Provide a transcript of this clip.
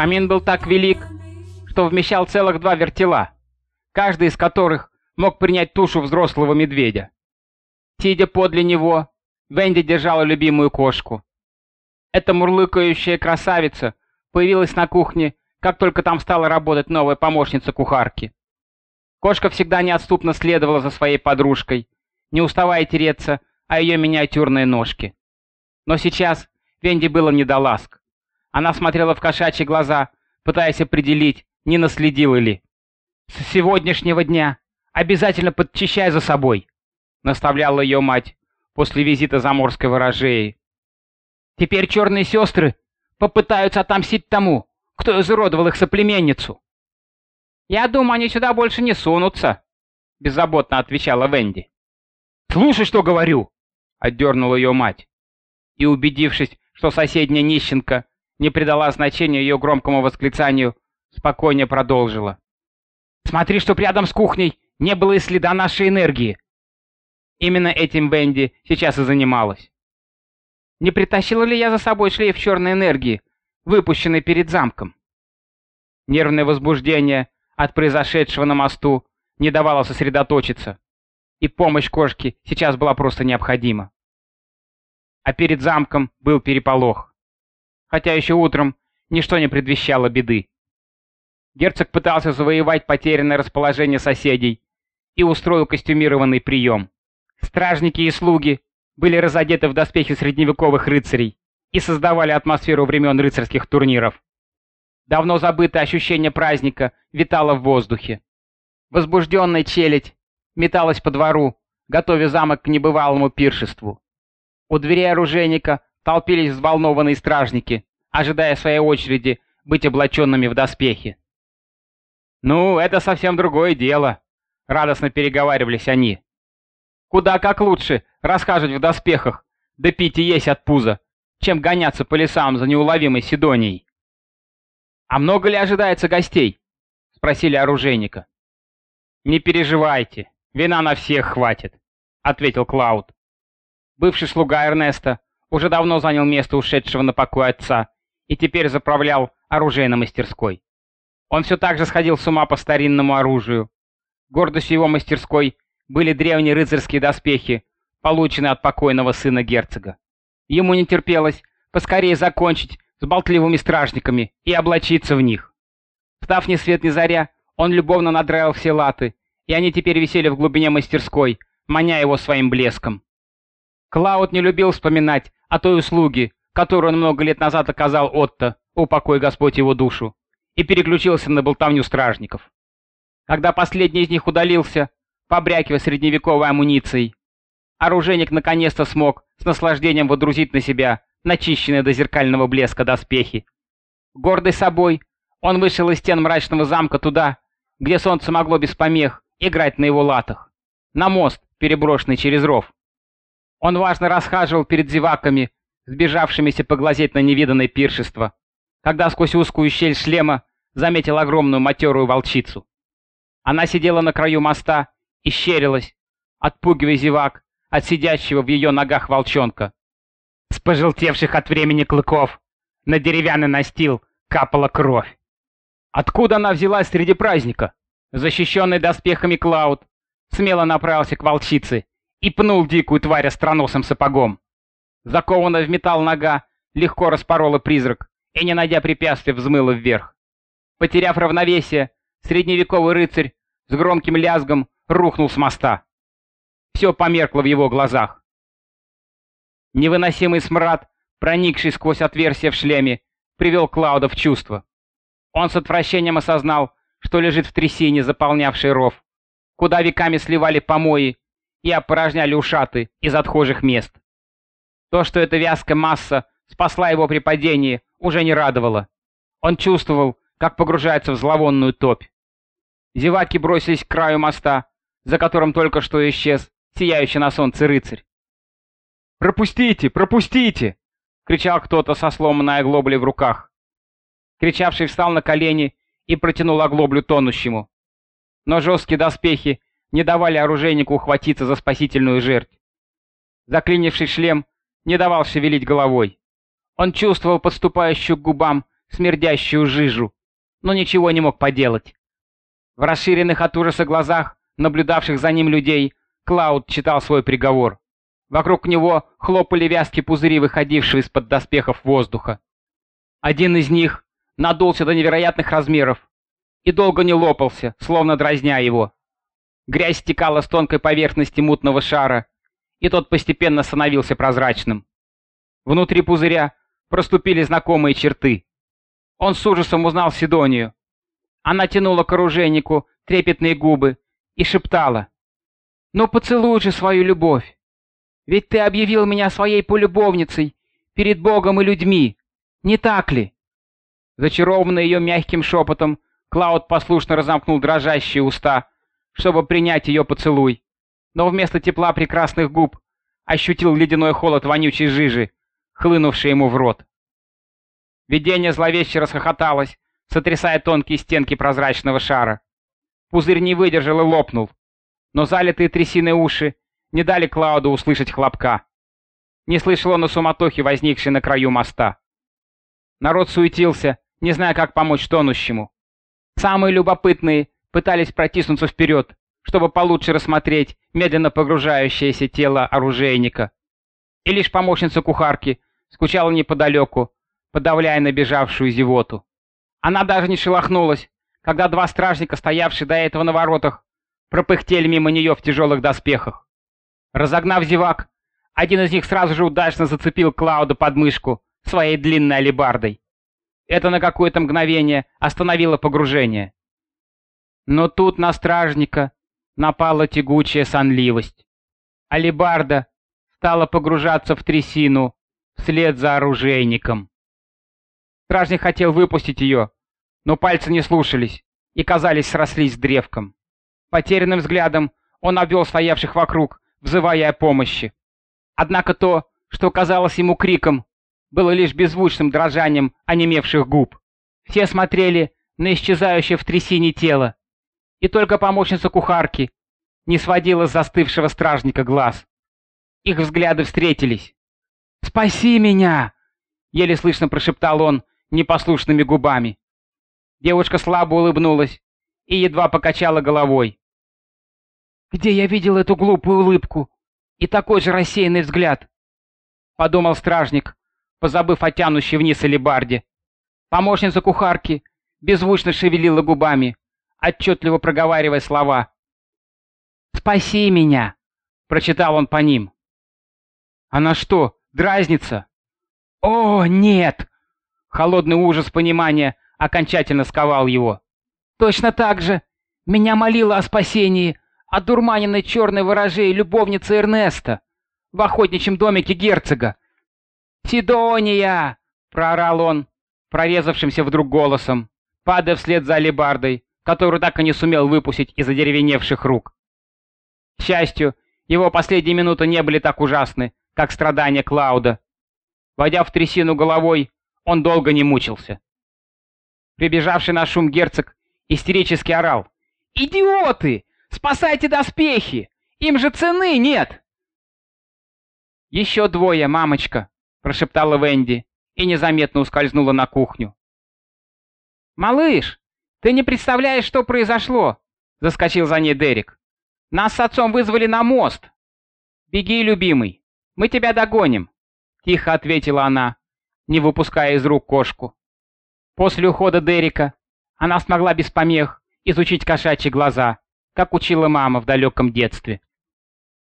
Камин был так велик, что вмещал целых два вертела, каждый из которых мог принять тушу взрослого медведя. Сидя подле него, Венди держала любимую кошку. Эта мурлыкающая красавица появилась на кухне, как только там стала работать новая помощница кухарки. Кошка всегда неотступно следовала за своей подружкой, не уставая тереться о ее миниатюрные ножки. Но сейчас Венди было не до ласк. Она смотрела в кошачьи глаза, пытаясь определить, не наследила ли. «С сегодняшнего дня обязательно подчищай за собой», — наставляла ее мать после визита заморской ворожеи. «Теперь черные сестры попытаются отомстить тому, кто изуродовал их соплеменницу». «Я думаю, они сюда больше не сунутся», — беззаботно отвечала Венди. «Слушай, что говорю!» — отдернула ее мать. И, убедившись, что соседняя нищенка не придала значения ее громкому восклицанию, спокойнее продолжила. «Смотри, чтоб рядом с кухней не было и следа нашей энергии!» Именно этим Венди сейчас и занималась. Не притащила ли я за собой шлейф черной энергии, выпущенный перед замком? Нервное возбуждение от произошедшего на мосту не давало сосредоточиться, и помощь кошки сейчас была просто необходима. А перед замком был переполох. Хотя еще утром ничто не предвещало беды. Герцог пытался завоевать потерянное расположение соседей и устроил костюмированный прием. Стражники и слуги были разодеты в доспехи средневековых рыцарей и создавали атмосферу времен рыцарских турниров. Давно забытое ощущение праздника витало в воздухе. Возбужденная челядь металась по двору, готовя замок к небывалому пиршеству. У дверей оружейника толпились взволнованные стражники, ожидая своей очереди быть облаченными в доспехи. «Ну, это совсем другое дело», — радостно переговаривались они. «Куда как лучше расхаживать в доспехах, да пить и есть от пуза, чем гоняться по лесам за неуловимой Сидонией». «А много ли ожидается гостей?» — спросили оружейника. «Не переживайте, вина на всех хватит», — ответил Клауд. Бывший слуга Эрнеста уже давно занял место ушедшего на покой отца и теперь заправлял оружейной мастерской. Он все так же сходил с ума по старинному оружию. Гордостью его мастерской были древние рыцарские доспехи, полученные от покойного сына герцога. Ему не терпелось поскорее закончить с болтливыми стражниками и облачиться в них. Встав ни свет ни заря, он любовно надраил все латы, и они теперь висели в глубине мастерской, маня его своим блеском. Клауд не любил вспоминать о той услуге, которую он много лет назад оказал Отто, упокой Господь его душу, и переключился на болтовню стражников. Когда последний из них удалился, побрякивая средневековой амуницией, оружейник наконец-то смог с наслаждением водрузить на себя начищенные до зеркального блеска доспехи. Гордый собой, он вышел из стен мрачного замка туда, где солнце могло без помех играть на его латах, на мост, переброшенный через ров. Он важно расхаживал перед зеваками, сбежавшимися поглазеть на невиданное пиршество, когда сквозь узкую щель шлема заметил огромную матерую волчицу. Она сидела на краю моста и щерилась, отпугивая зевак от сидящего в ее ногах волчонка с пожелтевших от времени клыков. На деревянный настил капала кровь. Откуда она взялась среди праздника? Защищенный доспехами Клауд смело направился к волчице и пнул дикую тварь остроносым сапогом. Закованная в металл нога легко распорола призрак и, не найдя препятствия, взмыла вверх. Потеряв равновесие, средневековый рыцарь с громким лязгом рухнул с моста. Все померкло в его глазах. Невыносимый смрад, проникший сквозь отверстие в шлеме, привел Клауда в чувство. Он с отвращением осознал, что лежит в трясине, заполнявшей ров, куда веками сливали помои и опорожняли ушаты из отхожих мест. То, что эта вязкая масса спасла его при падении, уже не радовало. Он чувствовал, как погружается в зловонную топь. Зеваки бросились к краю моста, за которым только что исчез сияющий на солнце рыцарь. «Пропустите! Пропустите!» — кричал кто-то со сломанной оглоблей в руках. Кричавший встал на колени и протянул оглоблю тонущему. Но жесткие доспехи не давали оружейнику ухватиться за спасительную жертву. Заклинивший шлем не давал шевелить головой. Он чувствовал подступающую к губам смердящую жижу, но ничего не мог поделать. В расширенных от ужаса глазах, наблюдавших за ним людей, Клауд читал свой приговор. Вокруг него хлопали вязки пузыри, выходившие из-под доспехов воздуха. Один из них надулся до невероятных размеров и долго не лопался, словно дразня его. Грязь стекала с тонкой поверхности мутного шара, и тот постепенно становился прозрачным. Внутри пузыря проступили знакомые черты. Он с ужасом узнал Сидонию. Она тянула к оружейнику трепетные губы и шептала. «Ну поцелуй же свою любовь! Ведь ты объявил меня своей полюбовницей перед Богом и людьми, не так ли?» Зачарованный ее мягким шепотом, Клауд послушно разомкнул дрожащие уста, чтобы принять ее поцелуй, но вместо тепла прекрасных губ ощутил ледяной холод вонючей жижи, хлынувший ему в рот. Видение зловеще расхохоталось, сотрясая тонкие стенки прозрачного шара. Пузырь не выдержал и лопнул, но залитые трясиной уши не дали Клауду услышать хлопка. Не слышал он о суматохе, возникшей на краю моста. Народ суетился, не зная, как помочь тонущему. Самые любопытные пытались протиснуться вперед, чтобы получше рассмотреть медленно погружающееся тело оружейника. И лишь помощница кухарки скучала неподалеку, подавляя набежавшую зевоту. Она даже не шелохнулась, когда два стражника, стоявшие до этого на воротах, пропыхтели мимо нее в тяжелых доспехах. Разогнав зевак, один из них сразу же удачно зацепил Клауда под мышку своей длинной алебардой. Это на какое-то мгновение остановило погружение. Но тут на стражника напала тягучая сонливость. Алибарда стала погружаться в трясину вслед за оружейником. Стражник хотел выпустить ее, но пальцы не слушались и, казались, срослись с древком. Потерянным взглядом он обвел стоявших вокруг, взывая о помощи. Однако то, что казалось ему криком, было лишь беззвучным дрожанием онемевших губ. Все смотрели на исчезающее в трясине тело, и только помощница кухарки не сводила с застывшего стражника глаз. Их взгляды встретились. «Спаси меня!» — еле слышно прошептал он непослушными губами. Девушка слабо улыбнулась и едва покачала головой. «Где я видел эту глупую улыбку и такой же рассеянный взгляд?» — подумал стражник, позабыв о тянущей вниз алебарде. Помощница кухарки беззвучно шевелила губами, отчетливо проговаривая слова. «Спаси меня!» — прочитал он по ним. «Она что, дразнится?» «О, нет!» Холодный ужас понимания окончательно сковал его. «Точно так же меня молила о спасении одурманенной черной ворожей любовницы Эрнеста в охотничьем домике герцога, «Сидония!» — проорал он, прорезавшимся вдруг голосом, падая вслед за алебардой, которую так и не сумел выпустить из одеревеневших рук. К счастью, его последние минуты не были так ужасны, как страдания Клауда. Войдя в трясину головой, он долго не мучился. Прибежавший на шум герцог истерически орал. «Идиоты! Спасайте доспехи! Им же цены нет!» «Еще двое, мамочка!» — прошептала Венди и незаметно ускользнула на кухню. «Малыш, ты не представляешь, что произошло!» — заскочил за ней Дерек. «Нас с отцом вызвали на мост!» «Беги, любимый, мы тебя догоним!» — тихо ответила она, не выпуская из рук кошку. После ухода Дерека она смогла без помех изучить кошачьи глаза, как учила мама в далеком детстве.